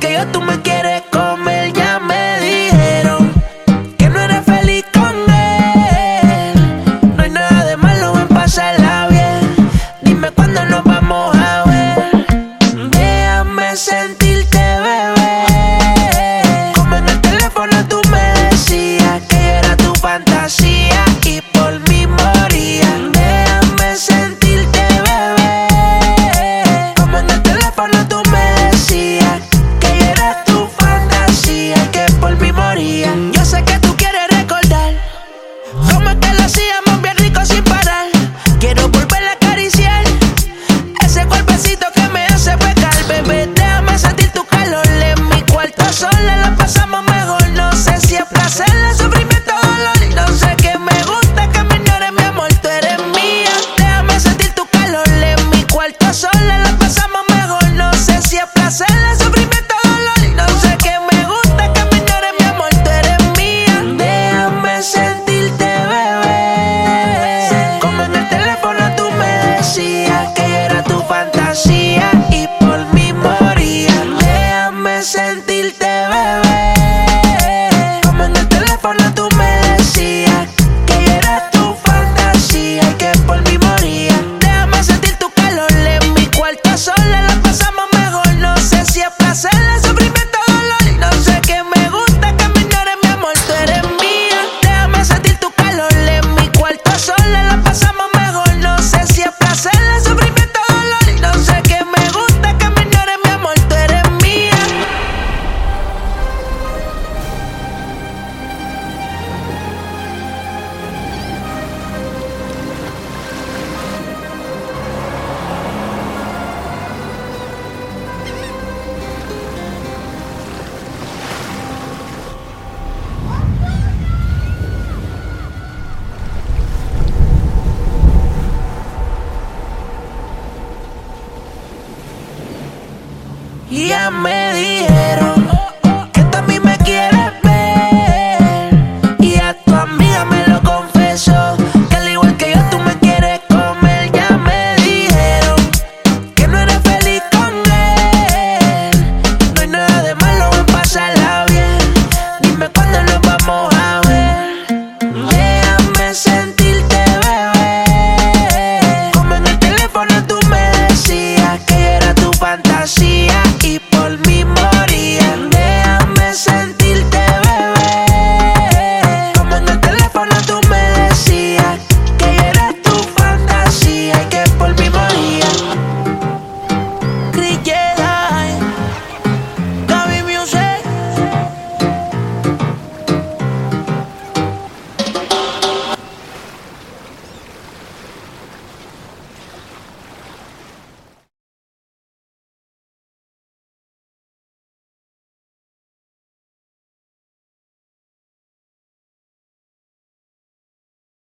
Que yo tú me quieres. me dijeron